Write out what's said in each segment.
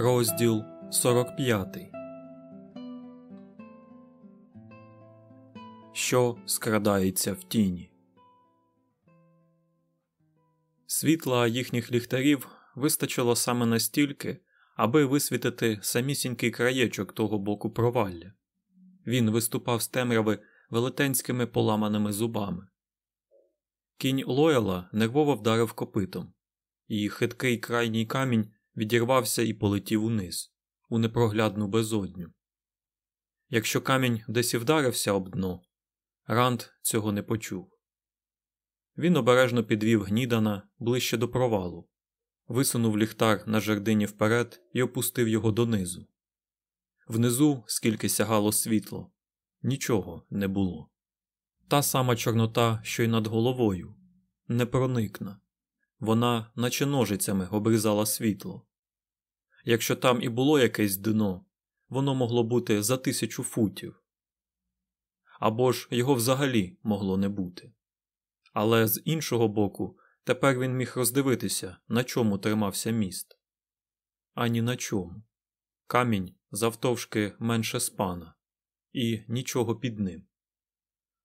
Розділ 45 Що скрадається в тіні. Світла їхніх ліхтарів вистачило саме настільки, аби висвітити самісінький краєчок того боку провалля. Він виступав з темряви велетенськими поламаними зубами. Кінь Лояла нервово вдарив копитом, і хиткий крайній камінь відірвався і полетів униз, у непроглядну безодню. Якщо камінь десь і вдарився об дно, Ранд цього не почув. Він обережно підвів гнідана ближче до провалу, висунув ліхтар на жердині вперед і опустив його донизу. Внизу, скільки сягало світло, нічого не було. Та сама Чорнота, що й над головою, непроникна. Вона, наче ножицями, обрізала світло. Якщо там і було якесь дно, воно могло бути за тисячу футів. Або ж його взагалі могло не бути. Але з іншого боку, тепер він міг роздивитися, на чому тримався міст. Ані на чому. Камінь завтовшки менше спана, і нічого під ним.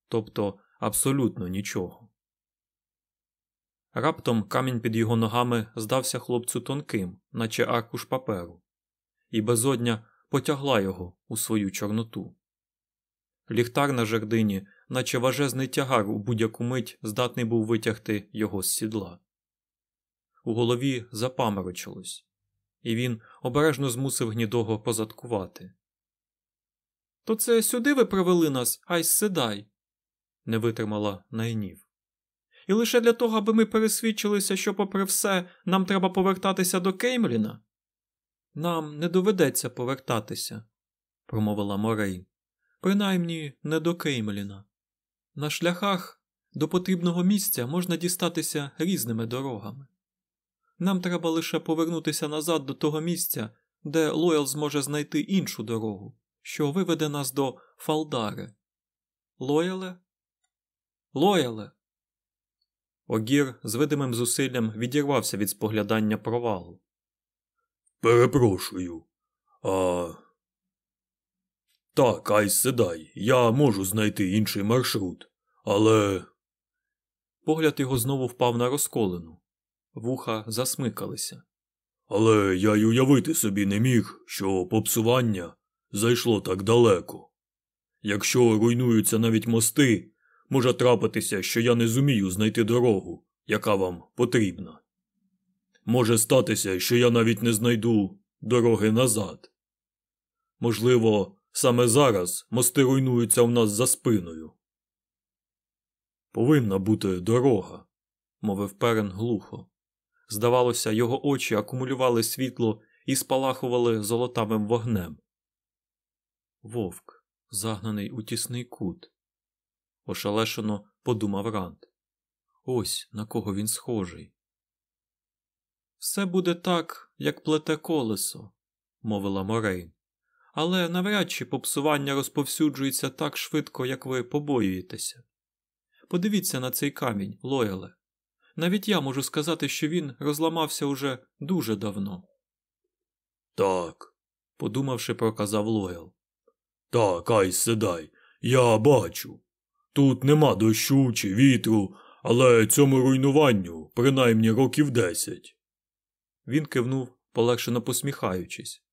Тобто абсолютно нічого. Раптом камінь під його ногами здався хлопцю тонким, наче аркуш паперу, і безодня потягла його у свою чорноту. Ліхтар на жердині, наче важезний тягар у будь-яку мить здатний був витягти його з сідла. У голові запаморочилось, і він обережно змусив гнідого позадкувати. То це сюди ви привели нас, ай седай, не витримала найнів. І лише для того, аби ми пересвідчилися, що, попри все, нам треба повертатися до Кеймліна? Нам не доведеться повертатися, промовила Морейн. Принаймні не до Кеймліна. На шляхах до потрібного місця можна дістатися різними дорогами. Нам треба лише повернутися назад до того місця, де Лоял зможе знайти іншу дорогу, що виведе нас до Фалдари. Лояле? Лояле. Огір з видимим зусиллям відірвався від споглядання провалу. Перепрошую. А. Так, ай седай, я можу знайти інший маршрут, але. Погляд його знову впав на розколену. Вуха засмикалися. Але я й уявити собі не міг, що попсування зайшло так далеко. Якщо руйнуються навіть мости, може трапитися, що я не зумію знайти дорогу, яка вам потрібна. Може статися, що я навіть не знайду дороги назад. Можливо, саме зараз мости руйнуються в нас за спиною. Повинна бути дорога, мовив перен глухо. Здавалося, його очі акумулювали світло і спалахували золотавим вогнем. Вовк, загнаний у тісний кут, ошелешено подумав Ранд. Ось на кого він схожий. Все буде так, як плете колесо, мовила Морейн. Але навряд чи попсування розповсюджується так швидко, як ви побоюєтеся. Подивіться на цей камінь, Лояле. Навіть я можу сказати, що він розламався уже дуже давно. Так, подумавши, проказав Лоял. Так, ай седай, я бачу. Тут нема дощу чи вітру, але цьому руйнуванню принаймні років десять. Він кивнув, полегшено посміхаючись,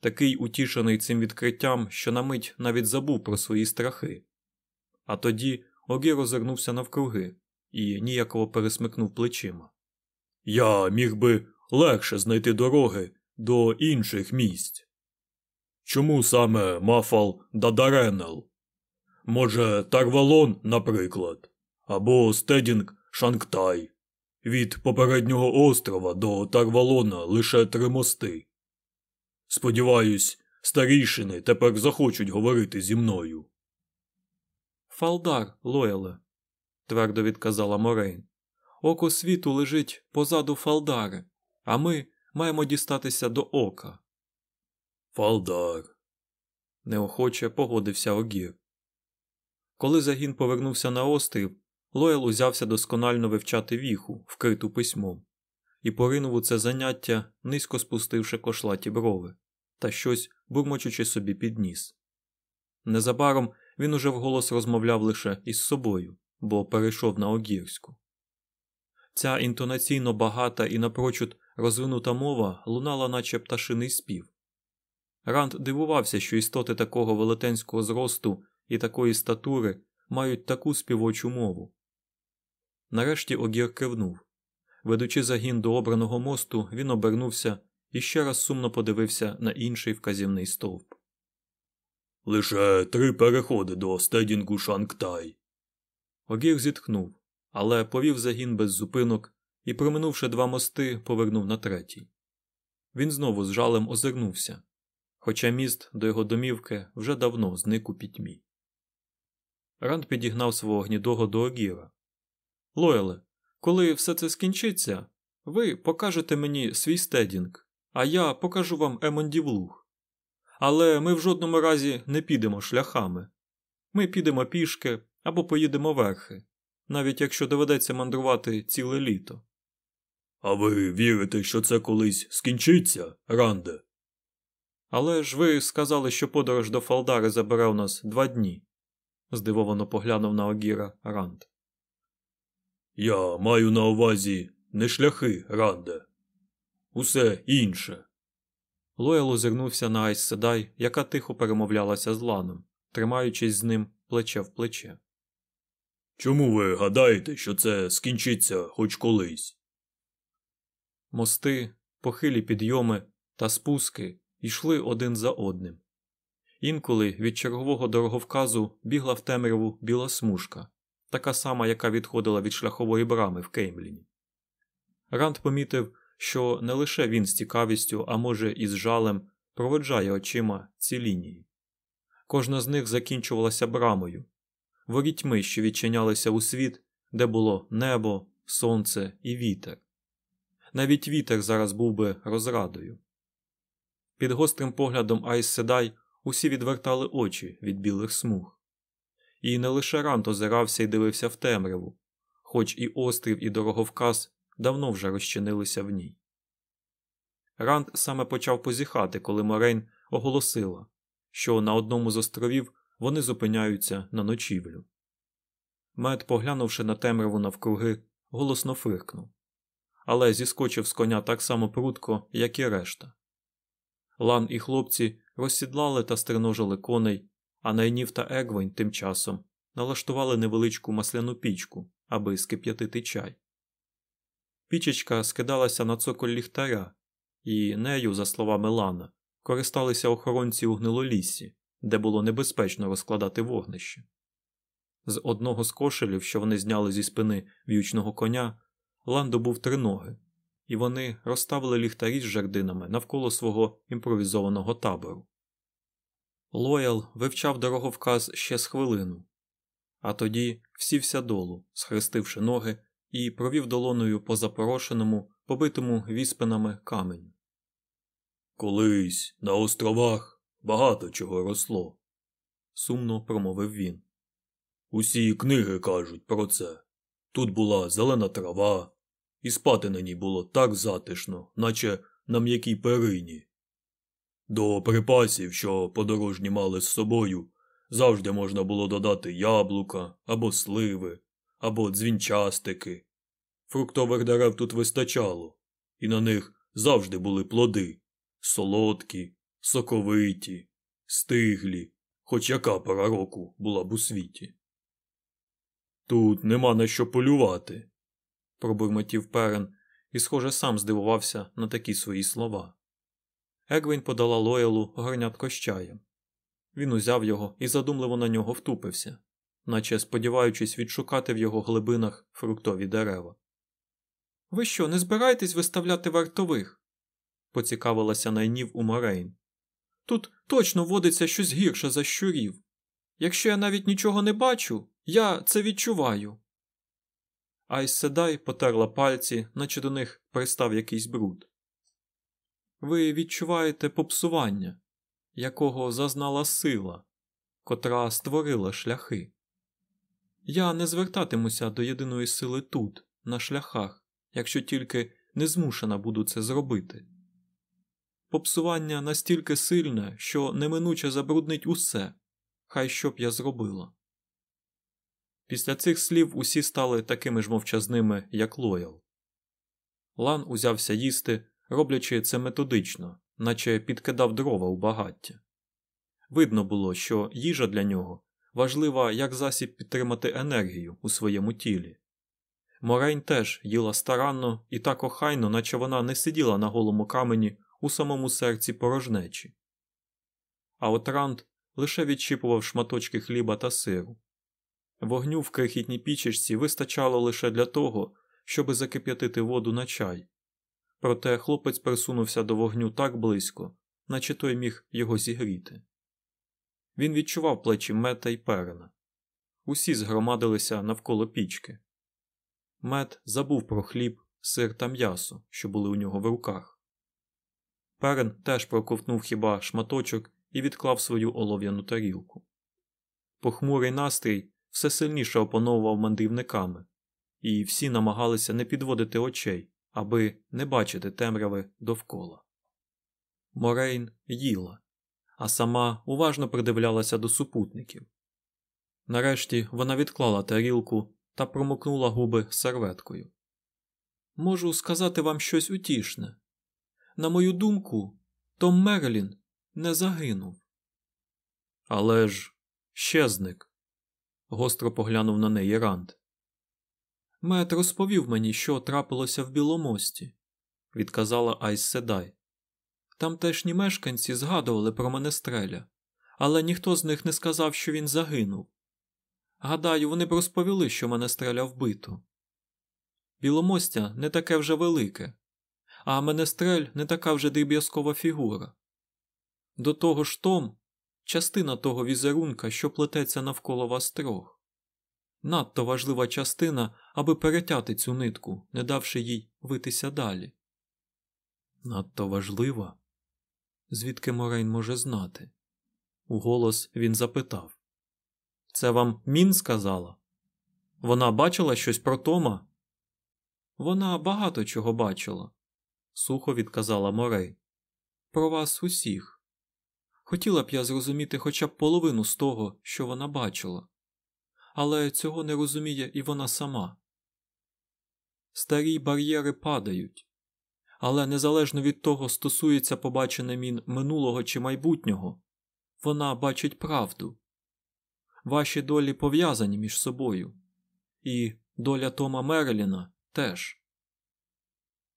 такий утішений цим відкриттям, що на мить навіть забув про свої страхи. А тоді Огі розвернувся навкруги і ніяково пересмикнув плечима. Я міг би легше знайти дороги до інших місць. Чому саме Мафал Дадаренел? Може, Тарвалон, наприклад, або Стедінг Шанктай. Від попереднього острова до Тарвалона лише три мости. Сподіваюсь, старішини тепер захочуть говорити зі мною. Фалдар, Лояле, твердо відказала Морейн. Око світу лежить позаду Фалдари, а ми маємо дістатися до ока. Фалдар. неохоче погодився Огір. Коли загін повернувся на острів, Лоял узявся досконально вивчати віху, вкриту письмом, і поринув у це заняття, низько спустивши кошлаті брови та щось бурмочучи собі під ніс. Незабаром він уже вголос розмовляв лише із собою, бо перейшов на огірську. Ця інтонаційно багата і напрочуд розвинута мова лунала, наче пташиний спів. Ранд дивувався, що істоти такого велетенського зросту і такої статури мають таку співочу мову. Нарешті Огір кивнув. Ведучи загін до обраного мосту, він обернувся і ще раз сумно подивився на інший вказівний стовп. Лише три переходи до стедінгу Шангтай. Огір зітхнув, але повів загін без зупинок і, проминувши два мости, повернув на третій. Він знову з жалем озирнувся, хоча міст до його домівки вже давно зник у пітьмі. Ранд підігнав свого гнідого до Огіра. Лойле, коли все це скінчиться, ви покажете мені свій стедінг, а я покажу вам Емондів луг. Але ми в жодному разі не підемо шляхами. Ми підемо пішки або поїдемо верхи, навіть якщо доведеться мандрувати ціле літо. А ви вірите, що це колись скінчиться, Ранде? Але ж ви сказали, що подорож до Фалдари забере у нас два дні, здивовано поглянув на Огіра Ранд. Я маю на увазі не шляхи, Ранде. Усе інше. Лоял озирнувся на Айс Седай, яка тихо перемовлялася з Ланом, тримаючись з ним плече в плече. Чому ви гадаєте, що це скінчиться хоч колись? Мости, похилі підйоми та спуски йшли один за одним. Інколи від чергового дороговказу бігла в темряву біла смужка, така сама, яка відходила від шляхової брами в Кеймліні. Ранд помітив, що не лише він з цікавістю, а може, і з жалем проведжає очима ці лінії. Кожна з них закінчувалася брамою, ворітьми, що відчинялися у світ, де було небо, сонце і вітер. Навіть вітер зараз був би розрадою. Під гострим поглядом Айс Седай усі відвертали очі від білих смуг. І не лише Рант озирався і дивився в темряву, хоч і острів, і дороговказ давно вже розчинилися в ній. Ранд саме почав позіхати, коли Морейн оголосила, що на одному з островів вони зупиняються на ночівлю. Мед, поглянувши на темряву навкруги, голосно фиркнув, але зіскочив з коня так само прудко, як і решта. Лан і хлопці розсідлали та стриножили коней, а Найнів та Егвонь тим часом налаштували невеличку масляну пічку, аби скип'ятити чай. Пічечка скидалася на цоколь ліхтаря, і нею, за словами Лана, користалися охоронці у гнилоліссі, де було небезпечно розкладати вогнище. З одного з кошелів, що вони зняли зі спини в'ючного коня, Лан добув три ноги, і вони розставили ліхтарі з жердинами навколо свого імпровізованого табору. Лоял вивчав дороговказ ще з хвилину, а тоді всівся долу, схрестивши ноги, і провів долоною по запорошеному, побитому віспинами каменю. Колись на островах багато чого росло, сумно промовив він. Усі книги кажуть про це. Тут була зелена трава, і спати на ній було так затишно, наче на м'якій перині. До припасів, що подорожні мали з собою, завжди можна було додати яблука або сливи, або дзвінчастики. Фруктових дерев тут вистачало, і на них завжди були плоди солодкі, соковиті, стиглі, хоч яка пора року була б у світі. Тут нема на що полювати, пробурмотів перен і, схоже, сам здивувався на такі свої слова. Егвін подала Лоялу горнятко з чаєм. Він узяв його і задумливо на нього втупився, наче сподіваючись відшукати в його глибинах фруктові дерева. Ви що, не збираєтесь виставляти вартових? поцікавилася найнів у Морейн. Тут точно водиться щось гірше за щурів. Якщо я навіть нічого не бачу, я це відчуваю. Айс Седай потерла пальці, наче до них пристав якийсь бруд. Ви відчуваєте попсування, якого зазнала сила, котра створила шляхи. Я не звертатимуся до єдиної сили тут, на шляхах, якщо тільки не змушена буду це зробити. Попсування настільки сильне, що неминуче забруднить усе, хай що б я зробила. Після цих слів усі стали такими ж мовчазними, як лоял. Лан узявся їсти, роблячи це методично, наче підкидав дрова у багаття. Видно було, що їжа для нього важлива як засіб підтримати енергію у своєму тілі. Морейн теж їла старанно і так охайно, наче вона не сиділа на голому камені у самому серці порожнечі. А от Ранд лише відчіпував шматочки хліба та сиру. Вогню в крихітній пічечці вистачало лише для того, щоби закип'ятити воду на чай. Проте хлопець присунувся до вогню так близько, наче той міг його зігріти. Він відчував плечі мета й перена. Усі згромадилися навколо пічки. Мет забув про хліб, сир та м'ясо, що були у нього в руках. Перен теж проковтнув хіба шматочок і відклав свою олов'яну тарілку. Похмурий настрій все сильніше опановував мандрівниками, і всі намагалися не підводити очей, аби не бачити темряви довкола. Морейн їла, а сама уважно придивлялася до супутників. Нарешті вона відклала тарілку та промокнула губи серветкою. Можу сказати вам щось утішне. На мою думку, Том Мерлін не загинув. Але ж щезник, гостро поглянув на неї Ранд. Мет розповів мені, що трапилося в Біломості, відказала Айс Седай. Тамтешні мешканці згадували про Менестреля, але ніхто з них не сказав, що він загинув. Гадаю, вони б розповіли, що Менестреля вбито. Біломостя не таке вже велике, а Менестрель не така вже дріб'язкова фігура. До того ж Том частина того візерунка, що плететься навколо вас трьох. Надто важлива частина, аби перетяти цю нитку, не давши їй витися далі. Надто важлива? Звідки Морейн може знати? Уголос він запитав. Це вам Мін сказала? Вона бачила щось про Тома? Вона багато чого бачила, сухо відказала Морей. Про вас усіх. Хотіла б я зрозуміти хоча б половину з того, що вона бачила, але цього не розуміє і вона сама. Старі бар'єри падають, але незалежно від того, стосується побачене мін минулого чи майбутнього, вона бачить правду. Ваші долі пов'язані між собою, і доля Тома Мерліна теж.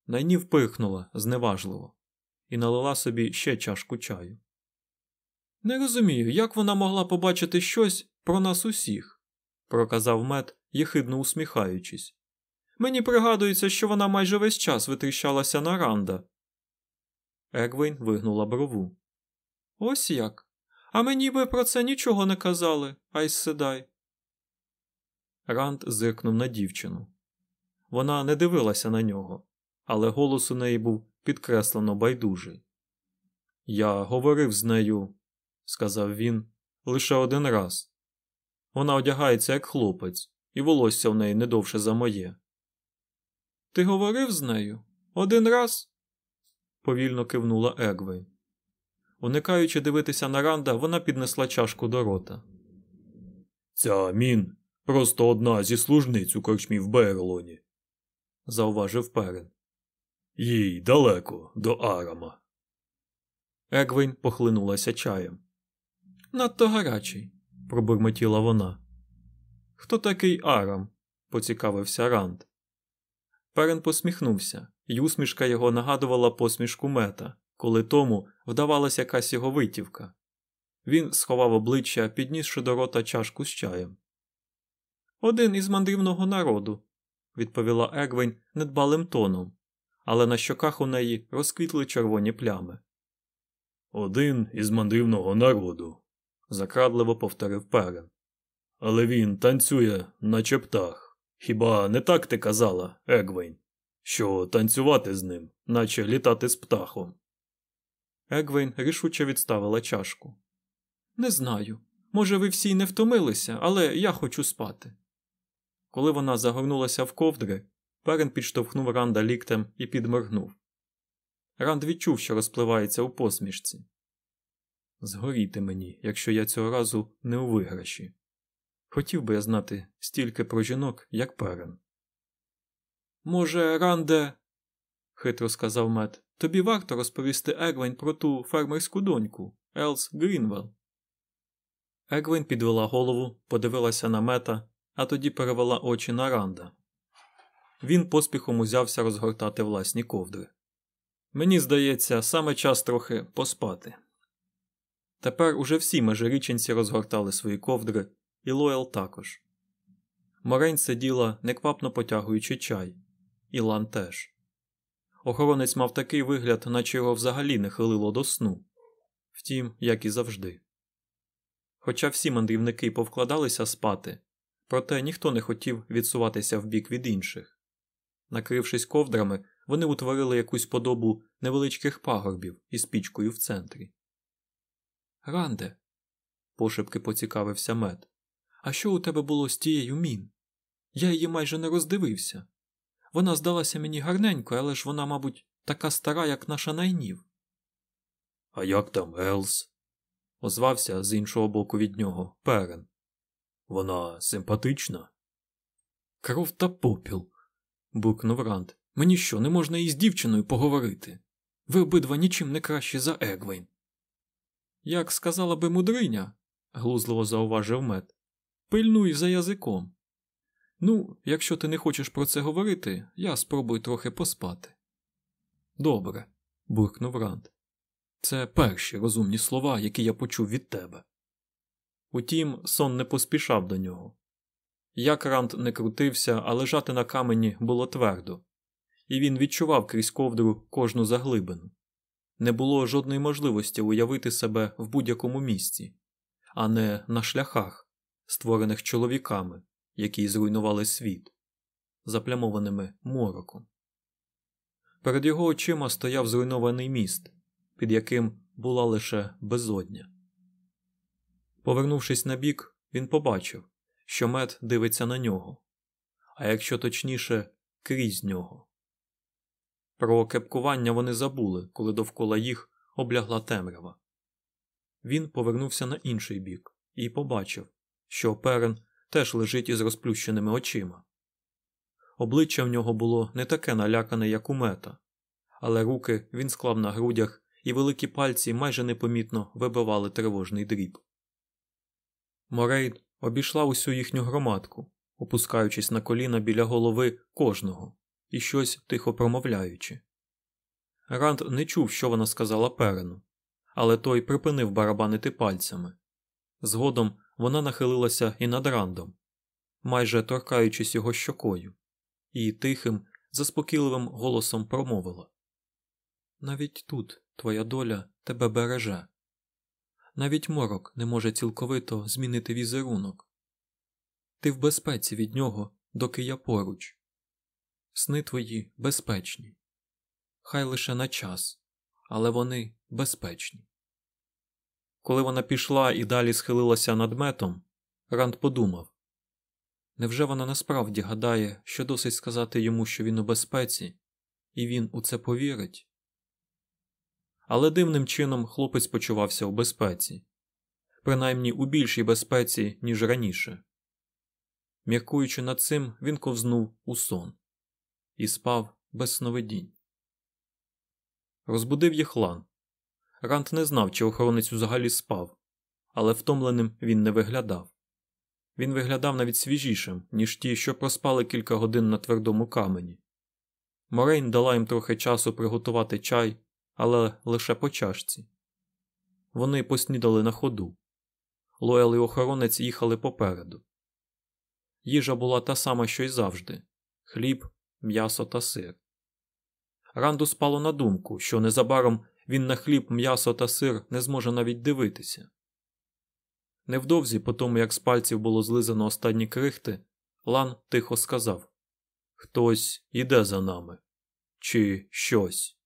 Найні впихнула зневажливо і налила собі ще чашку чаю. Не розумію, як вона могла побачити щось про нас усіх, проказав мед, єхидно усміхаючись. Мені пригадується, що вона майже весь час витріщалася на Ранда. Егвейн вигнула брову. Ось як. А мені ви про це нічого не казали, Айс Седай. Ранд зиркнув на дівчину. Вона не дивилася на нього, але голос у неї був підкреслено байдужий. Я говорив з нею, сказав він, лише один раз. Вона одягається як хлопець, і волосся в неї не довше за моє. Ти говорив з нею? Один раз? повільно кивнула Егвей. Уникаючи дивитися на Ранда, вона піднесла чашку до рота. Ця мін просто одна зі служниць у корчмі в Берлоні, зауважив Перен. Їй далеко до Арама. Егвейн похлинулася чаєм. Надто гарячий, пробурмотіла вона. Хто такий Арам? поцікавився Ранд. Перен посміхнувся, і усмішка його нагадувала посмішку мета, коли тому вдавалася якась його витівка. Він сховав обличчя, піднісши до рота чашку з чаєм. Один із мандрівного народу, відповіла Егвень недбалим тоном, але на щоках у неї розквітли червоні плями. Один із мандрівного народу, закрадливо повторив перен. Але він танцює, наче птах. Хіба не так ти казала, Егвейн, що танцювати з ним, наче літати з птахом? Егвейн рішуче відставила чашку. Не знаю. Може, ви всі не втомилися, але я хочу спати. Коли вона загорнулася в ковдри, Перен підштовхнув Ранда ліктем і підморгнув. Ранд відчув, що розпливається у посмішці. Згоріти мені, якщо я цього разу не у виграші. Хотів би я знати стільки про жінок, як Перен. Може, Ранде, хитро сказав Мет, тобі варто розповісти Егвень про ту фермерську доньку, Елс Грінвелл. Егвень підвела голову, подивилася на мета, а тоді перевела очі на Ранда. Він поспіхом узявся розгортати власні ковдри. Мені здається, саме час трохи поспати. Тепер уже всі межиріченці розгортали свої ковдри, і Лоел також. Морень сиділа, неквапно потягуючи чай, і Лан теж. Охоронець мав такий вигляд, наче його взагалі не хилило до сну. Втім, як і завжди. Хоча всі мандрівники повкладалися спати, проте ніхто не хотів відсуватися вбік від інших. Накрившись ковдрами, вони утворили якусь подобу невеличких пагорбів із пічкою в центрі. Ранде, пошепки поцікавився мед. А що у тебе було з тією мін? Я її майже не роздивився. Вона здалася мені гарненькою, але ж вона, мабуть, така стара, як наша найнів. А як там Елс? озвався з іншого боку від нього перен. Вона симпатична. Кров та попіл. букнув Ранд. Мені що, не можна із дівчиною поговорити? Ви обидва нічим не кращі за Егвейн. Як сказала би мудриня, глузливо зауважив мед, пильнуй за язиком. Ну, якщо ти не хочеш про це говорити, я спробую трохи поспати. Добре, буркнув Ранд. Це перші розумні слова, які я почув від тебе. Утім, сон не поспішав до нього. Як Ранд не крутився, а лежати на камені було твердо, і він відчував крізь ковдру кожну заглибину. Не було жодної можливості уявити себе в будь-якому місці, а не на шляхах, створених чоловіками, які зруйнували світ, заплямованими мороком. Перед його очима стояв зруйнований міст, під яким була лише безодня. Повернувшись на бік, він побачив, що мед дивиться на нього, а якщо точніше, крізь нього. Про кепкування вони забули, коли довкола їх облягла темрява. Він повернувся на інший бік і побачив, що перен теж лежить із розплющеними очима. Обличчя в нього було не таке налякане, як у мета, але руки він склав на грудях, і великі пальці майже непомітно вибивали тривожний дріб. Морейд обійшла усю їхню громадку, опускаючись на коліна біля голови кожного і щось тихо промовляючи. Ранд не чув, що вона сказала Перену, але той припинив барабанити пальцями. Згодом вона нахилилася і над Рандом, майже торкаючись його щокою, і тихим, заспокійливим голосом промовила Навіть тут твоя доля тебе береже. Навіть морок не може цілковито змінити візерунок. Ти в безпеці від нього, доки я поруч. Сни твої безпечні. Хай лише на час, але вони безпечні. Коли вона пішла і далі схилилася над метом, Ранд подумав невже вона насправді гадає, що досить сказати йому, що він у безпеці, і він у це повірить? Але дивним чином хлопець почувався у безпеці, принаймні у більшій безпеці, ніж раніше. Міркуючи над цим, він ковзнув у сон і спав без сновидінь. Розбудив їх лан. Рант не знав, чи охоронець взагалі спав, але втомленим він не виглядав. Він виглядав навіть свіжішим, ніж ті, що проспали кілька годин на твердому камені. Морейн дала їм трохи часу приготувати чай, але лише по чашці. Вони поснідали на ходу. Лоял і охоронець їхали попереду. Їжа була та сама, що й завжди хліб, м'ясо та сир. Ранду спало на думку, що незабаром він на хліб, м'ясо та сир не зможе навіть дивитися. Невдовзі, по тому як з пальців було злизано останні крихти, Лан тихо сказав Хтось іде за нами. Чи щось.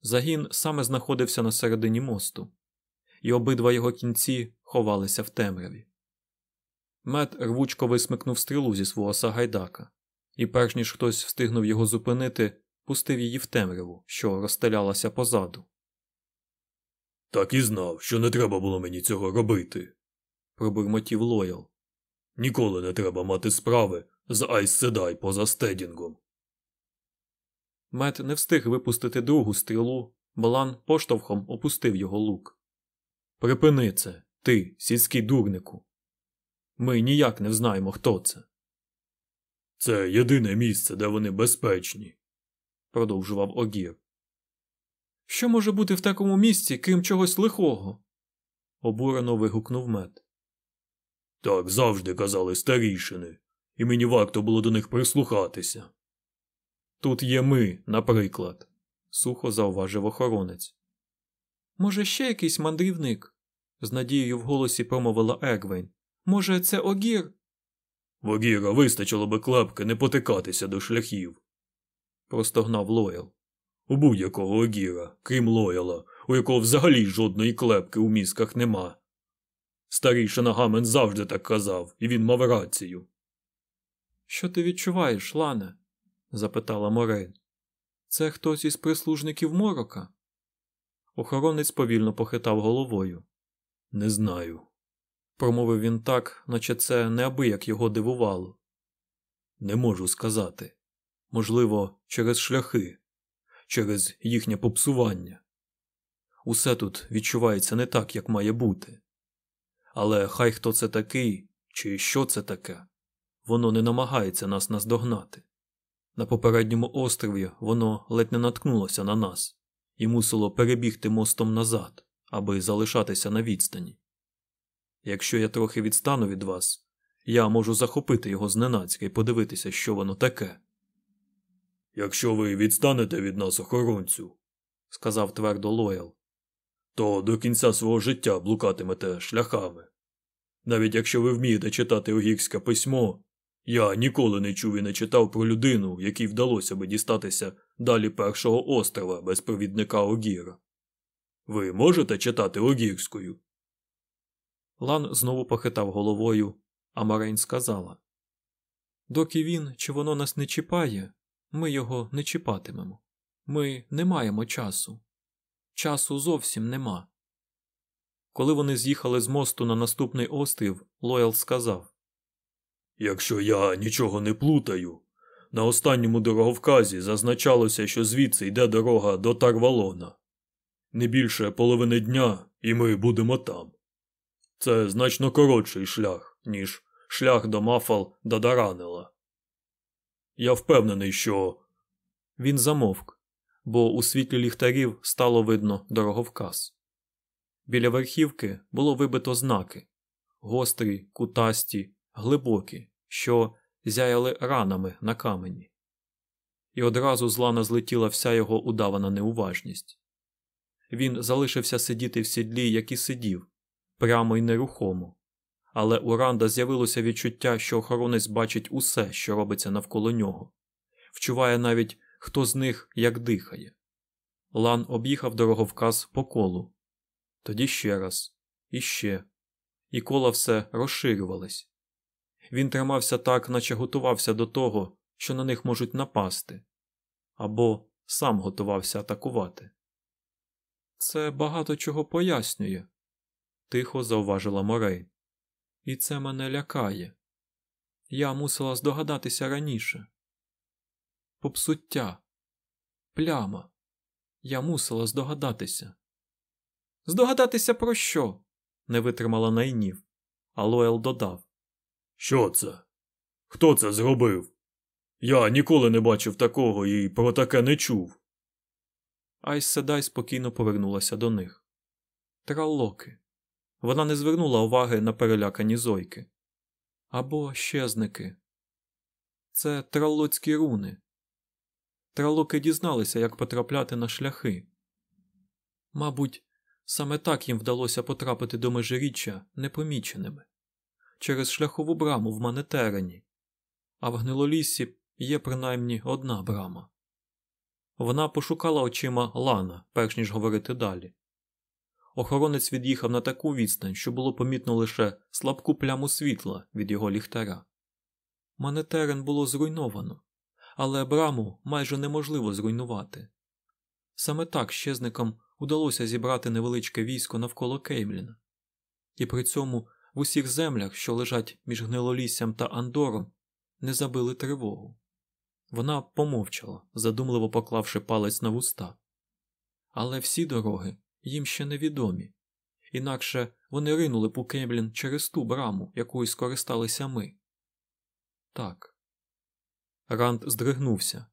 Загін саме знаходився на середині мосту, і обидва його кінці ховалися в темряві. Мед рвучко висмикнув стрілу зі свого сагайдака і, перш ніж хтось встигнув його зупинити, пустив її в темряву, що розстелялася позаду. Так і знав, що не треба було мені цього робити, пробурмотів Лоял. Ніколи не треба мати справи з Айс Седай поза стедінгом. Мет не встиг випустити другу стрілу, Балан поштовхом опустив його лук. Припини це, ти, сільський дурнику. Ми ніяк не знаємо, хто це. Це єдине місце, де вони безпечні, продовжував Огір. Що може бути в такому місці, крім чогось лихого? обурено вигукнув мед. Так завжди казали старішини, і мені варто було до них прислухатися. Тут є ми, наприклад, сухо зауважив охоронець. Може, ще якийсь мандрівник? з надією в голосі промовила Егвейн. Може, це огір? В вистачило би клепки не потикатися до шляхів, простогнав Лоял. У будь-якого огіра, крім Лояла, у якого взагалі жодної клепки у мізках нема. Старішина Гамен завжди так казав, і він мав рацію. Що ти відчуваєш, Лане? запитала Морейн. Це хтось із прислужників морока? Охоронець повільно похитав головою. Не знаю. Промовив він так, наче це неабияк його дивувало. Не можу сказати. Можливо, через шляхи, через їхнє попсування. Усе тут відчувається не так, як має бути. Але хай хто це такий, чи що це таке, воно не намагається нас наздогнати. На попередньому острові воно ледь не наткнулося на нас і мусило перебігти мостом назад, аби залишатися на відстані. Якщо я трохи відстану від вас, я можу захопити його зненацька і подивитися, що воно таке. Якщо ви відстанете від нас, охоронцю, сказав твердо Лоял, то до кінця свого життя блукатимете шляхами. Навіть якщо ви вмієте читати огірське письмо, я ніколи не чув і не читав про людину, якій вдалося би дістатися далі першого острова без провідника Огіра. Ви можете читати огірською? Лан знову похитав головою, а Марейн сказала Доки він чи воно нас не чіпає, ми його не чіпатимемо. Ми не маємо часу. Часу зовсім нема. Коли вони з'їхали з мосту на наступний острів, Лоял сказав Якщо я нічого не плутаю, на останньому дороговказі зазначалося, що звідси йде дорога до Тарвалона. Не більше половини дня, і ми будемо там. Це значно коротший шлях, ніж шлях до Мафал до Даранела. Я впевнений, що. Він замовк, бо у світлі ліхтарів стало видно дороговказ. Біля верхівки було вибито знаки гострі, кутасті, глибокі, що зяяли ранами на камені. І одразу з лана злетіла вся його удавана неуважність. Він залишився сидіти в сідлі, як і сидів, прямо й нерухомо, але у Ранда з'явилося відчуття, що охоронець бачить усе, що робиться навколо нього, вчуває навіть, хто з них як дихає. Лан об'їхав дороговказ по колу, тоді ще раз, і ще, і кола все розширювались. Він тримався так, наче готувався до того, що на них можуть напасти, або сам готувався атакувати. Це багато чого пояснює, тихо зауважила Морей. І це мене лякає. Я мусила здогадатися раніше. Попсуття, пляма. Я мусила здогадатися. Здогадатися про що? не витримала найнів, а Лоел додав. Що це? Хто це зробив? Я ніколи не бачив такого і про таке не чув. Айс Седай спокійно повернулася до них. Траллоки. Вона не звернула уваги на перелякані зойки. Або щезники. Це траллоцькі руни. Тралоки дізналися, як потрапляти на шляхи. Мабуть, саме так їм вдалося потрапити до межиріччя непоміченими через шляхову браму в Манетерені, а в гнилолісі є принаймні одна брама. Вона пошукала очима Лана, перш ніж говорити далі. Охоронець від'їхав на таку відстань, що було помітно лише слабку пляму світла від його ліхтаря. Манетерен було зруйновано, але браму майже неможливо зруйнувати. Саме так щезникам удалося зібрати невеличке військо навколо Кеймліна, і при цьому в усіх землях, що лежать між гнилоліссям та Андором, не забили тривогу. Вона помовчала, задумливо поклавши палець на вуста. Але всі дороги їм ще невідомі, інакше вони ринули б у Кеймлін через ту браму, якою скористалися ми. Так. Ранд здригнувся.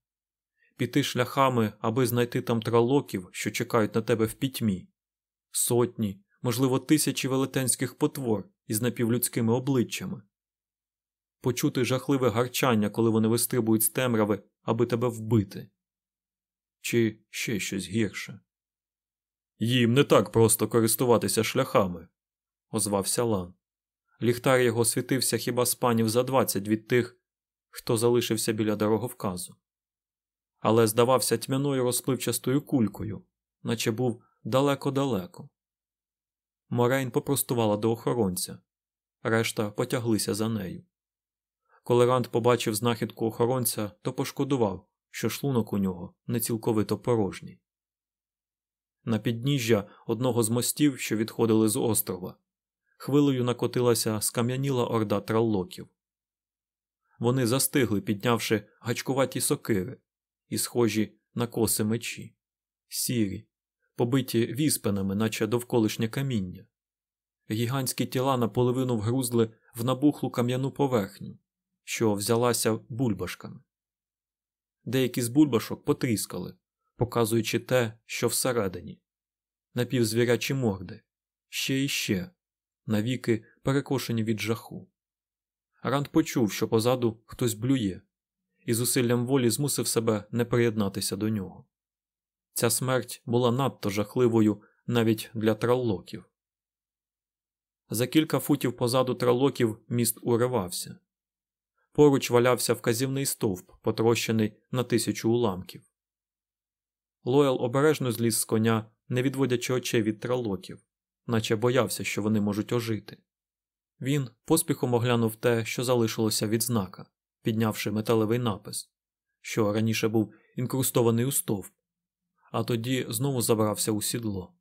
Піти шляхами, аби знайти там тралоків, що чекають на тебе в пітьмі, сотні, можливо, тисячі велетенських потвор із напівлюдськими обличчями, почути жахливе гарчання, коли вони вистрибують з темряви, аби тебе вбити, чи ще щось гірше. Їм не так просто користуватися шляхами, озвався Лан. Ліхтар його світився хіба з панів за двадцять від тих, хто залишився біля дороговказу. Але здавався тьмяною розпливчастою кулькою, наче був далеко-далеко. Морейн попростувала до охоронця, решта потяглися за нею. Коли Ранд побачив знахідку охоронця, то пошкодував, що шлунок у нього не цілковито порожній. На підніжжя одного з мостів, що відходили з острова, хвилею накотилася скам'яніла орда траллоків. Вони застигли, піднявши гачкуваті сокири і схожі на коси мечі, сірі, побиті віспенами, наче довколишнє каміння. Гігантські тіла наполовину вгрузли в набухлу кам'яну поверхню, що взялася бульбашками. Деякі з бульбашок потріскали, показуючи те, що всередині, напівзвірячі морди, ще і ще, навіки перекошені від жаху. Ранд почув, що позаду хтось блює, і зусиллям волі змусив себе не приєднатися до нього. Ця смерть була надто жахливою навіть для траллоків. За кілька футів позаду траллоків міст уривався. Поруч валявся вказівний стовп, потрощений на тисячу уламків. Лоял обережно зліз з коня, не відводячи очей від тралоків, наче боявся, що вони можуть ожити. Він поспіхом оглянув те, що залишилося від знака, піднявши металевий напис, що раніше був інкрустований у стовп, а тоді знову забрався у сідло.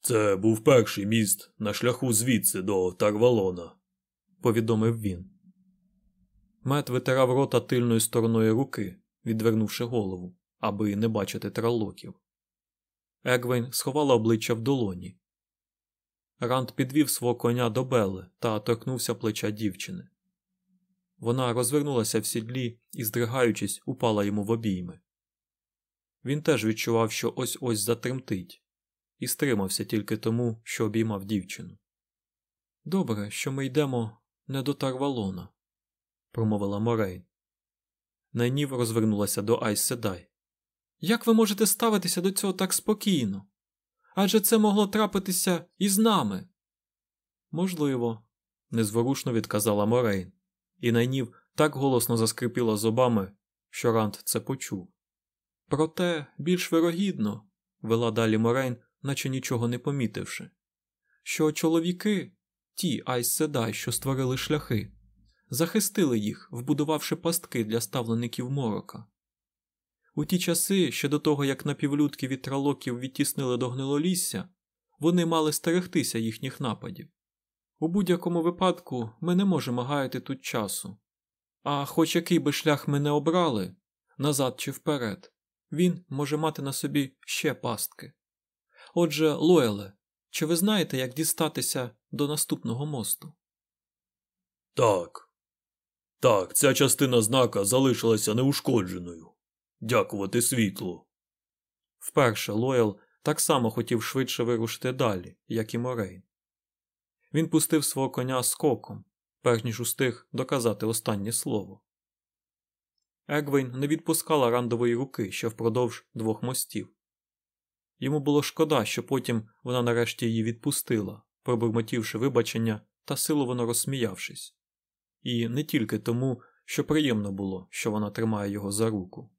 Це був перший міст на шляху звідси до Тарвалона, повідомив він. Мет витирав рота тильною стороною руки, відвернувши голову, аби не бачити тралоків. Егвейн сховала обличчя в долоні. Ранд підвів свого коня до Белли та торкнувся плеча дівчини. Вона розвернулася в сідлі і, здригаючись, упала йому в обійми. Він теж відчував, що ось ось затремтить, і стримався тільки тому, що обіймав дівчину. Добре, що ми йдемо не до Тарвалона, промовила Морейн. Найнів розвернулася до Айс Седай. Як ви можете ставитися до цього так спокійно? Адже це могло трапитися і з нами. Можливо, незворушно відказала Морейн, і Найнів так голосно заскрипіла зубами, що Ранд це почув. Проте більш вірогідно, вела далі Морейн, наче нічого не помітивши, що чоловіки, ті Айс Седай, що створили шляхи, захистили їх, вбудувавши пастки для ставлеників морока. У ті часи, ще до того, як напівлюдки від тралоків відтіснили до гнилолісся, вони мали стерегтися їхніх нападів. У будь-якому випадку ми не можемо гаяти тут часу. А хоч який би шлях ми не обрали, назад чи вперед, він може мати на собі ще пастки. Отже, Лоеле, чи ви знаєте, як дістатися до наступного мосту? Так. Так, ця частина знака залишилася неушкодженою. Дякувати світлу. Вперше Лоял так само хотів швидше вирушити далі, як і Морейн. Він пустив свого коня скоком, перш ніж устиг доказати останнє слово. Егвейн не відпускала рандової руки ще впродовж двох мостів. Йому було шкода, що потім вона нарешті її відпустила, пробурмотівши вибачення та силовано розсміявшись. І не тільки тому, що приємно було, що вона тримає його за руку.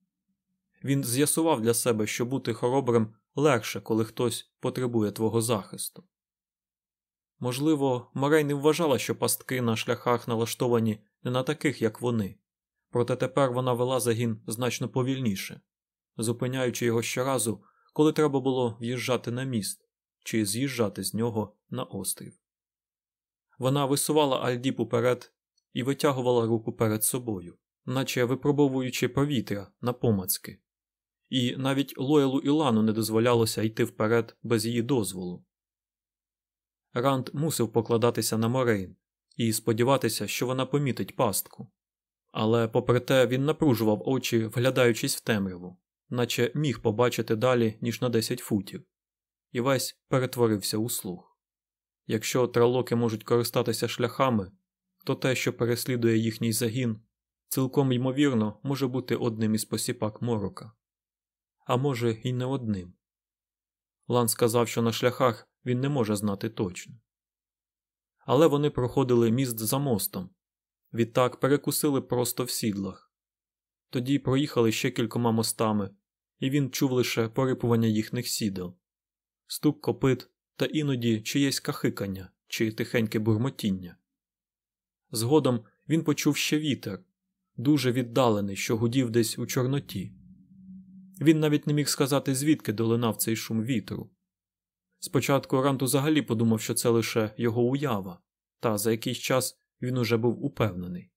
Він з'ясував для себе, що бути хоробрим легше, коли хтось потребує твого захисту. Можливо, Морей не вважала, що пастки на шляхах налаштовані не на таких, як вони, проте тепер вона вела загін значно повільніше, зупиняючи його щоразу, коли треба було в'їжджати на міст чи з'їжджати з нього на острів. Вона висувала Альдіп уперед і витягувала руку перед собою, наче випробовуючи повітря на помацки, і навіть Лоелу Ілану не дозволялося йти вперед без її дозволу. Ранд мусив покладатися на Морейн і сподіватися, що вона помітить пастку. Але, попри те, він напружував очі, вглядаючись в темряву, наче міг побачити далі, ніж на 10 футів, і весь перетворився у слух. Якщо тралоки можуть користатися шляхами, то те, що переслідує їхній загін, цілком ймовірно може бути одним із посіпак морока, а може, і не одним. Лан сказав, що на шляхах він не може знати точно. Але вони проходили міст за мостом, відтак перекусили просто в сідлах. Тоді проїхали ще кількома мостами, і він чув лише порипування їхніх сідел, стук копит та іноді чиєсь кахикання чи тихеньке бурмотіння. Згодом він почув ще вітер, дуже віддалений, що гудів десь у Чорноті. Він навіть не міг сказати, звідки долинав цей шум вітру. Спочатку Рант взагалі подумав, що це лише його уява, та за якийсь час він уже був упевнений.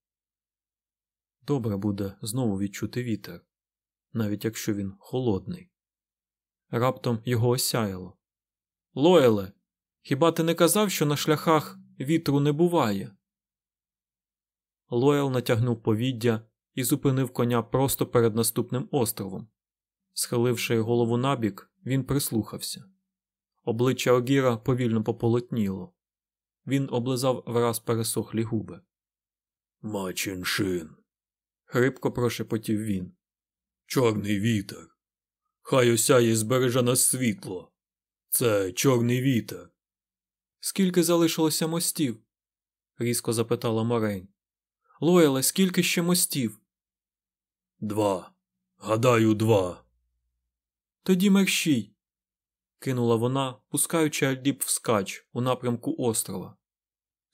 Добре буде знову відчути вітер, навіть якщо він холодний. Раптом його осяяло. Лоеле, хіба ти не казав, що на шляхах вітру не буває? Лоел натягнув повіддя і зупинив коня просто перед наступним островом. Схиливши голову набік, він прислухався. Обличчя Огіра повільно пополотніло. Він облизав враз пересохлі губи. Мачіншин. Хрипко прошепотів він. Чорний вітер. Хай осяє збереже нас світло. Це чорний вітер. Скільки залишилося мостів? різко запитала Морейн. Лоеле, скільки ще мостів? Два. Гадаю, два. Тоді мерщій, кинула вона, пускаючи Альдіп вскач у напрямку острова.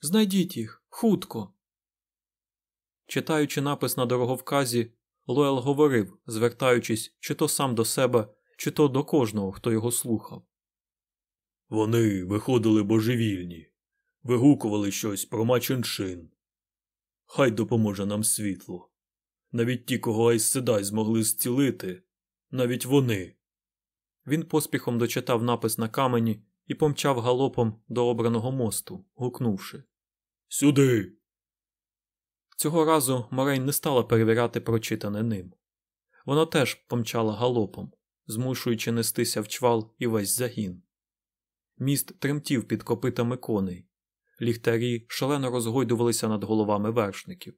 Знайдіть їх хутко. Читаючи напис на дороговказі, Лоел говорив, звертаючись чи то сам до себе, чи то до кожного, хто його слухав. Вони виходили божевільні, вигукували щось про маченшин. Хай допоможе нам світло. Навіть ті, кого Айсседай змогли зцілити, навіть вони. Він поспіхом дочитав напис на камені і помчав галопом до обраного мосту, гукнувши Сюди. Цього разу Морейн не стала перевіряти прочитане ним. Вона теж помчала галопом, змушуючи нестися в чвал і весь загін. Міст тремтів під копитами коней, ліхтарі шалено розгойдувалися над головами вершників.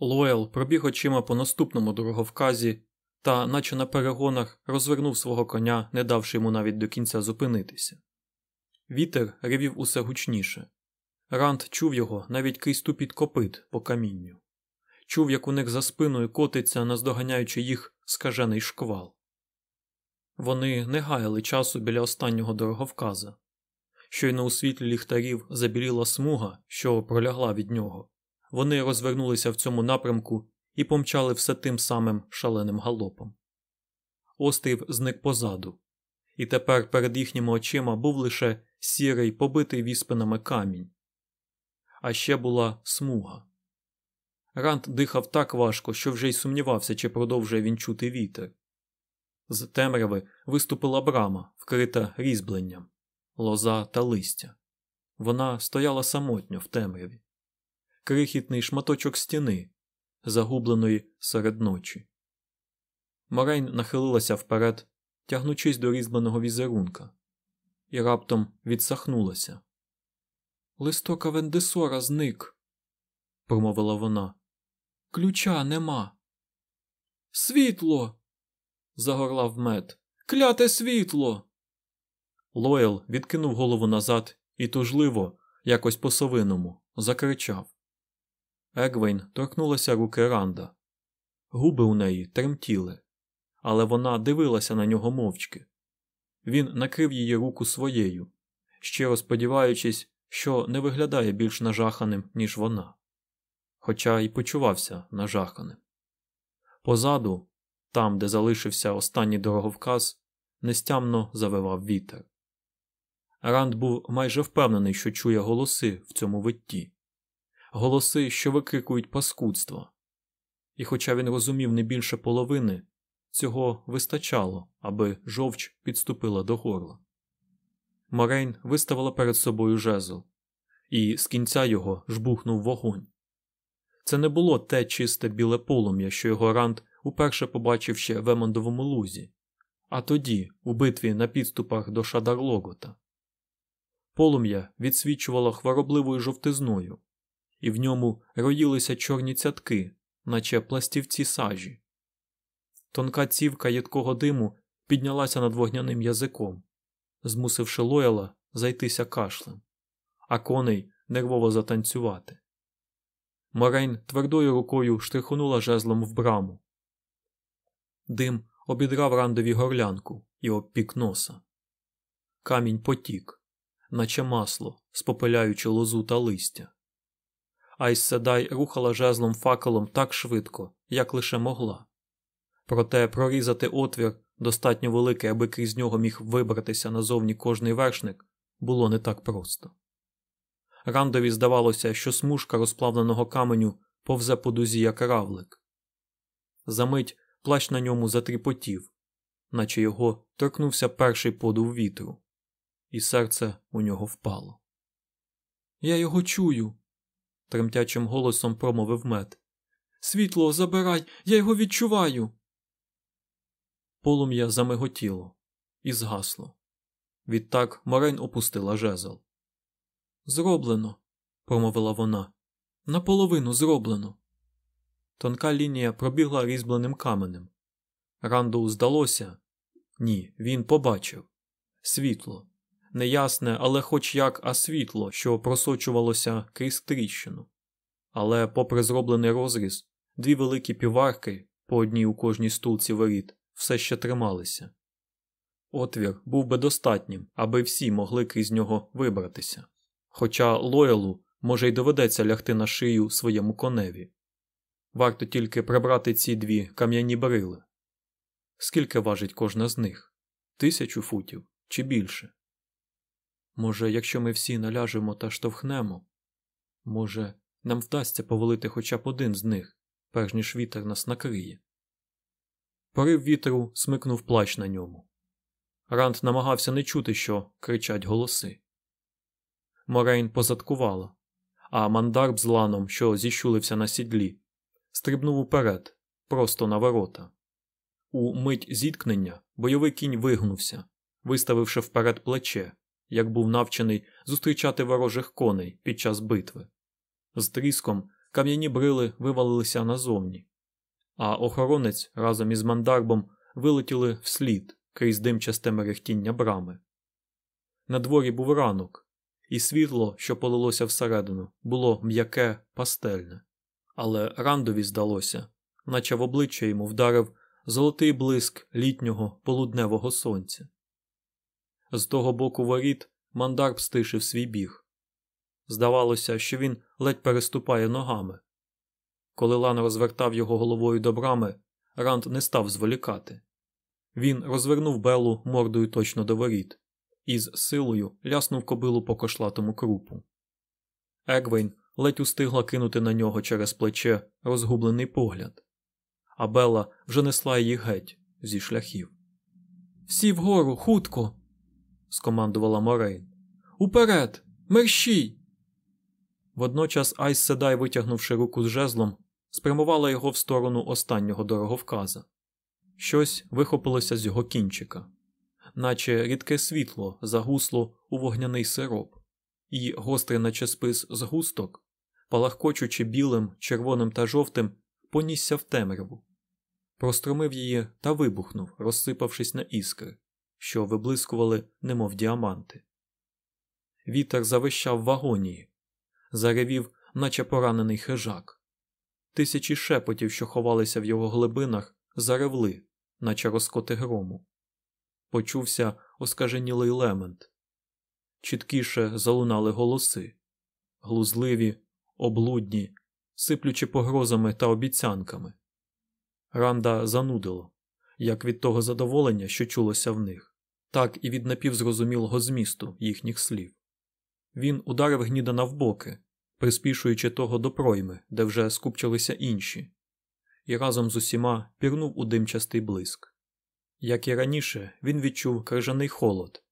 Лоел пробіг очима по наступному дороговказі та, наче на перегонах, розвернув свого коня, не давши йому навіть до кінця зупинитися. Вітер ревів усе гучніше. Ранд чув його навіть крізь тупіт копит по камінню, чув, як у них за спиною котиться, наздоганяючи їх скажений шквал. Вони не гаяли часу біля останнього дороговказа. Щойно у світлі ліхтарів забіліла смуга, що пролягла від нього. Вони розвернулися в цьому напрямку і помчали все тим самим шаленим галопом. Острів зник позаду, і тепер перед їхніми очима був лише сірий, побитий віспинами камінь. А ще була смуга. Рант дихав так важко, що вже й сумнівався, чи продовжує він чути вітер. З темряви виступила брама, вкрита різьбленням, лоза та листя. Вона стояла самотньо в темряві. Крихітний шматочок стіни, загубленої серед ночі. Морейн нахилилася вперед, тягнучись до різьбленого візерунка, і раптом відсахнулася. Листок Авендесора зник, промовила вона. Ключа нема. Світло. загорлав мед. Кляте світло. Лойл відкинув голову назад і тужливо, якось по совиному, закричав. Егвейн торкнулася руки Ранда. Губи у неї тремтіли, але вона дивилася на нього мовчки. Він накрив її руку своєю, щиро сподіваючись, що не виглядає більш нажаханим, ніж вона, хоча й почувався нажаханим. Позаду, там, де залишився останній дороговказ, нестямно завивав вітер. Ранд був майже впевнений, що чує голоси в цьому витті, голоси, що викрикують паскудства. І, хоча він розумів не більше половини, цього вистачало, аби жовч підступила до горла. Морейн виставила перед собою жезл, і з кінця його жбухнув вогонь. Це не було те чисте біле полум'я, що його Ранд уперше побачив ще в Емондовому лузі, а тоді, у битві на підступах до Шадарлогота. Полум'я відсвічувало хворобливою жовтизною, і в ньому роїлися чорні цятки, наче пластівці сажі. Тонка цівка їдкого диму піднялася над вогняним язиком, змусивши лояла зайтися кашлем, а коней нервово затанцювати. Морейн твердою рукою штрихунула жезлом в браму. Дим обідрав рандові горлянку і обпік носа. Камінь потік, наче масло, спопиляючи лозу та листя. Айс Седай рухала жезлом факелом так швидко, як лише могла. Проте прорізати отвір достатньо великий, аби крізь нього міг вибратися назовні кожний вершник, було не так просто. Рандові здавалося, що смужка розплавленого каменю повзе по дузі, як равлик. Замить плащ на ньому затріпотів, наче його торкнувся перший подув вітру, і серце у нього впало. Я його чую, тремтячим голосом промовив мед. Світло, забирай, я його відчуваю. Полум'я замиготіло і згасло. Відтак Морень опустила жезл. Зроблено, промовила вона. Наполовину зроблено. Тонка лінія пробігла різьбленим каменем. Ранду здалося ні, він побачив світло, неясне, але хоч як, а світло, що просочувалося крізь тріщину. Але, попри зроблений розріз, дві великі піварки, по одній у кожній стулці воріт, все ще трималися. Отвір був би достатнім, аби всі могли крізь нього вибратися. Хоча лоялу, може, й доведеться лягти на шию своєму коневі. Варто тільки прибрати ці дві кам'яні брили. Скільки важить кожна з них? Тисячу футів чи більше? Може, якщо ми всі наляжемо та штовхнемо, може, нам вдасться повалити хоча б один з них, перш ніж вітер нас накриє. Порив вітру смикнув плащ на ньому. Ранд намагався не чути, що кричать голоси. Морейн позадкувала, а мандарб з ланом, що зіщулився на сідлі, стрибнув уперед, просто на ворота. У мить зіткнення бойовий кінь вигнувся, виставивши вперед плече, як був навчений зустрічати ворожих коней під час битви. З тріском кам'яні брили вивалилися назовні, а охоронець разом із мандарбом вилетіли вслід крізь димчасте мерехтіння брами. На дворі був ранок, і світло, що полилося всередину, було м'яке пастельне, але рандові здалося, наче в обличчя йому вдарив золотий блиск літнього полудневого сонця. З того боку воріт мандарб стишив свій біг. Здавалося, що він ледь переступає ногами. Коли Лан розвертав його головою до брами, Ранд не став зволікати. Він розвернув Белу мордою точно до воріт і з силою ляснув кобилу по кошлатому крупу. Егвейн ледь устигла кинути на нього через плече розгублений погляд, а Бела вже несла її геть зі шляхів. Всі вгору, хутко. Скомандувала Морейн. Уперед! Мерщій! Водночас Айс Седай, витягнувши руку з жезлом, спрямувала його в сторону останнього дороговказа. Щось вихопилося з його кінчика, наче рідке світло загусло у вогняний сироп, і гострий, наче спис згусток, палахкочучи білим, червоним та жовтим, понісся в темряву, простромив її та вибухнув, розсипавшись на іскри, що виблискували, немов діаманти. Вітер завищав в агонії, заревів, наче поранений хижак. Тисячі шепотів, що ховалися в його глибинах, заревли, наче розкоти грому. Почувся оскаженілий лемент. Чіткіше залунали голоси, глузливі, облудні, сиплючи погрозами та обіцянками. Ранда занудило, як від того задоволення, що чулося в них, так і від напівзрозумілого змісту їхніх слів. Він ударив гніда навбоки, приспішуючи того до пройми, де вже скупчилися інші, і разом з усіма пірнув у димчастий блиск. Як і раніше, він відчув крижаний холод,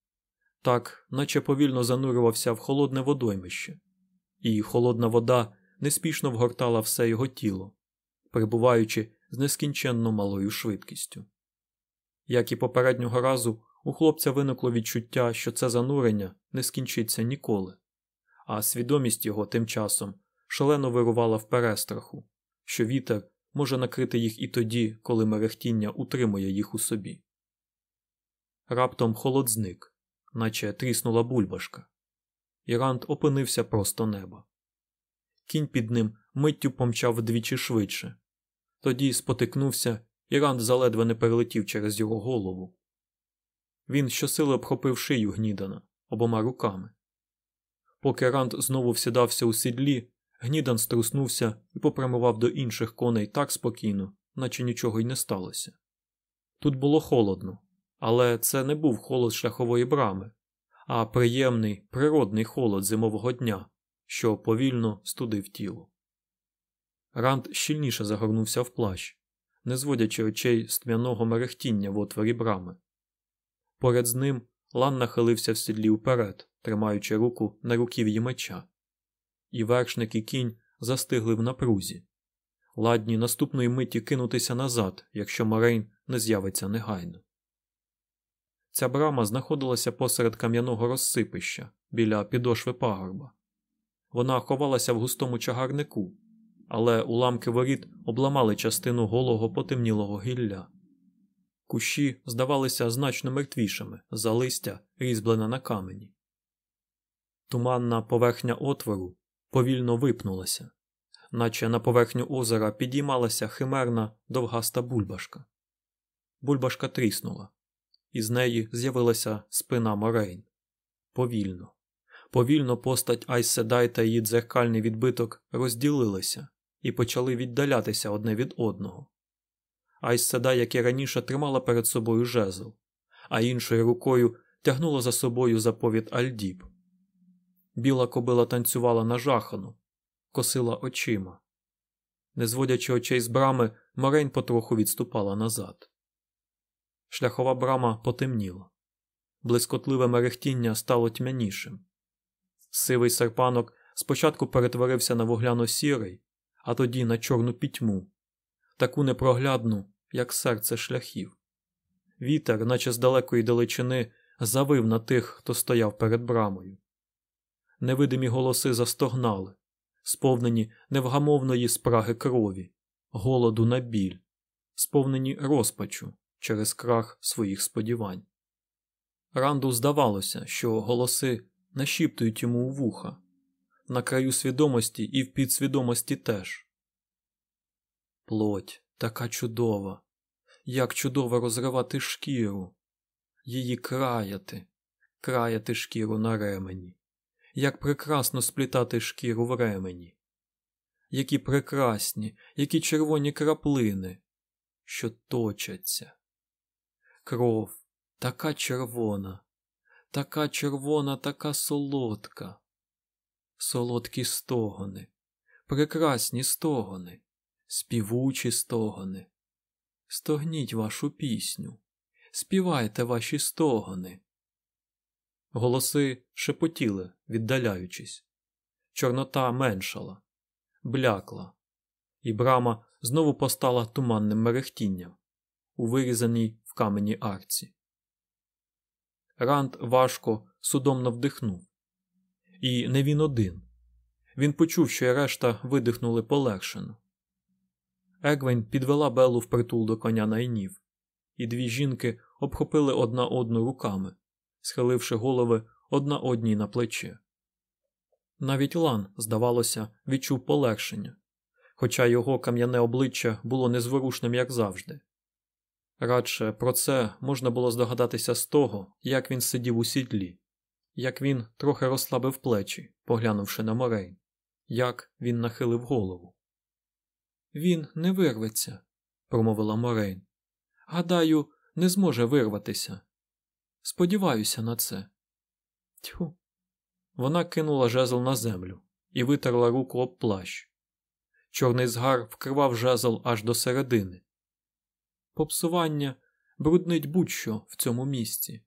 так, наче повільно занурювався в холодне водоймище, і холодна вода неспішно вгортала все його тіло, перебуваючи з нескінченно малою швидкістю. Як і попереднього разу, у хлопця виникло відчуття, що це занурення не скінчиться ніколи, а свідомість його тим часом шалено вирувала в перестраху, що вітер може накрити їх і тоді, коли мерехтіння утримує їх у собі. Раптом холод зник, наче тріснула бульбашка, і Ранд опинився просто неба. Кінь під ним миттю помчав вдвічі швидше, тоді спотикнувся, і Ранд заледве не перелетів через його голову. Він щосили обхопив шию гнідана обома руками. Поки Ранд знову всідався у сідлі, гнідан струснувся і попрямував до інших коней так спокійно, наче нічого й не сталося. Тут було холодно, але це не був холод шляхової брами, а приємний природний холод зимового дня, що повільно студив тіло. Ранд щільніше загорнувся в плащ, не зводячи очей з тьмяного мерехтіння в отворі брами. Поряд з ним Лан нахилився в сідлі вперед, тримаючи руку на руків'ї меча, і вершник і кінь застигли в напрузі, ладні наступної миті кинутися назад, якщо Морейн не з'явиться негайно. Ця брама знаходилася посеред кам'яного розсипища біля підошви пагорба. Вона ховалася в густому чагарнику, але уламки воріт обламали частину голого потемнілого гілля. Кущі здавалися значно мертвішими за листя, різьблене на камені. Туманна поверхня отвору повільно випнулася, наче на поверхню озера підіймалася химерна довгаста бульбашка. Бульбашка тріснула, і з неї з'явилася спина Морейн. Повільно, повільно постать Айседай та її дзеркальний відбиток розділилися і почали віддалятися одне від одного. Айседай, як і раніше, тримала перед собою жезл, а іншою рукою тягнула за собою заповідь Альдіб. Біла кобила танцювала нажахано, косила очима. Не зводячи очей з брами, Морейн потроху відступала назад. Шляхова брама потемніла. Блискотливе мерехтіння стало тьмянішим. Сивий серпанок спочатку перетворився на вугляно сірий, а тоді на чорну пітьму, таку непроглядну, як серце шляхів. Вітер, наче з далекої далечини, завив на тих, хто стояв перед брамою. Невидимі голоси застогнали, сповнені невгамовної спраги крові, голоду на біль, сповнені розпачу через крах своїх сподівань. Ранду здавалося, що голоси нашіптують йому у вуха, на краю свідомості і в підсвідомості теж. Плоть така чудова, як чудово розривати шкіру, її краяти, краяти шкіру на ремені, як прекрасно сплітати шкіру в ремені, які прекрасні, які червоні краплини, що точаться. Кров така червона, така червона, така солодка, солодкі стогони, прекрасні стогони співучі стогони. Стогніть вашу пісню, співайте ваші стогони. Голоси шепотіли, віддаляючись. Чорнота меншала, блякла, і брама знову постала туманним мерехтінням у вирізаній в камені арці. Ранд важко, судомно вдихнув. І не він один. Він почув, що й решта видихнули полегшено. Егвень підвела Беллу впритул до коня найнів, і дві жінки обхопили одна одну руками, схиливши голови одна одній на плече. Навіть Лан, здавалося, відчув полегшення, хоча його кам'яне обличчя було незворушним, як завжди. Радше про це можна було здогадатися з того, як він сидів у сідлі, як він трохи розслабив плечі, поглянувши на морей, як він нахилив голову. Він не вирветься, промовила Морейн. Гадаю, не зможе вирватися. Сподіваюся на це. Тьху. Вона кинула жезл на землю і витерла руку об плащ. Чорний згар вкривав жезл аж до середини. Попсування бруднить будь-що в цьому місці.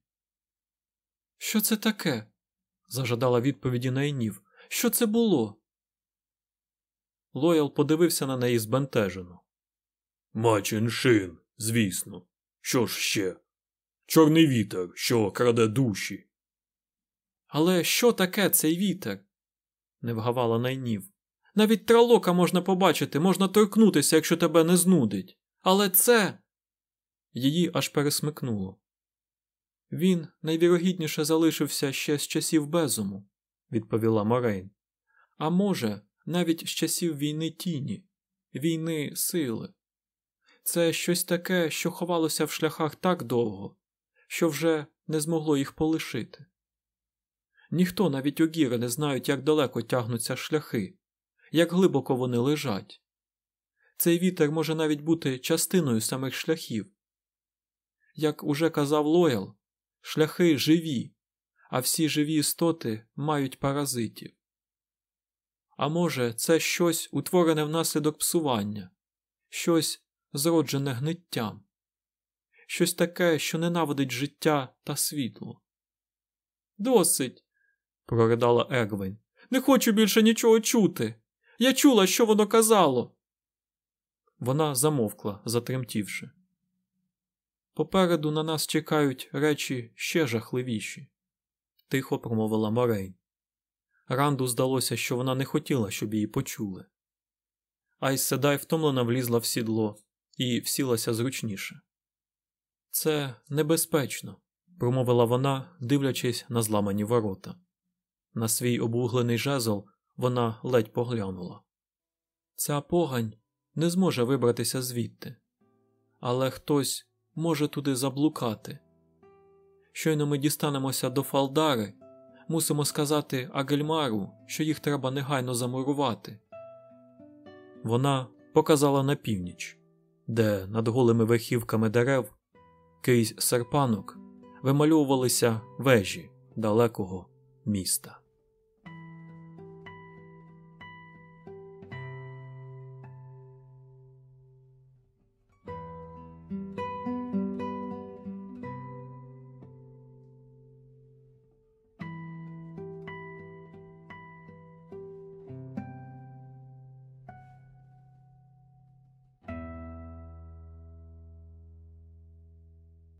Що це таке? зажадала відповіді Найнів. Що це було? Лоял подивився на неї збентежено. Мачин звісно. Що ж ще? Чорний вітер, що краде душі. Але що таке цей вітер? не вгавала найнів. Навіть тралока можна побачити, можна торкнутися, якщо тебе не знудить. Але це. Її аж пересмикнуло. Він найвірогідніше залишився ще з часів безуму, відповіла Морейн. А може, навіть з часів війни тіні, війни сили. Це щось таке, що ховалося в шляхах так довго, що вже не змогло їх полишити. Ніхто навіть огіри не знають, як далеко тягнуться шляхи, як глибоко вони лежать. Цей вітер може навіть бути частиною самих шляхів. Як уже казав Лоял, шляхи живі, а всі живі істоти мають паразитів. А може, це щось утворене внаслідок псування, щось зроджене гниттям, щось таке, що ненавидить життя та світло. Досить, проридала Егвень. Не хочу більше нічого чути. Я чула, що воно казало. Вона замовкла, затремтівши. Попереду на нас чекають речі ще жахливіші, тихо промовила Морейн. Ранду здалося, що вона не хотіла, щоб її почули. Айс Седай втомлено влізла в сідло і всілася зручніше. Це небезпечно, промовила вона, дивлячись на зламані ворота. На свій обуглений жезл вона ледь поглянула. Ця погань не зможе вибратися звідти, але хтось може туди заблукати. Щойно ми дістанемося до Фалдари, мусимо сказати Агельмару, що їх треба негайно замурувати. Вона показала на північ, де над голими верхівками дерев крізь серпанок вимальовувалися вежі далекого міста.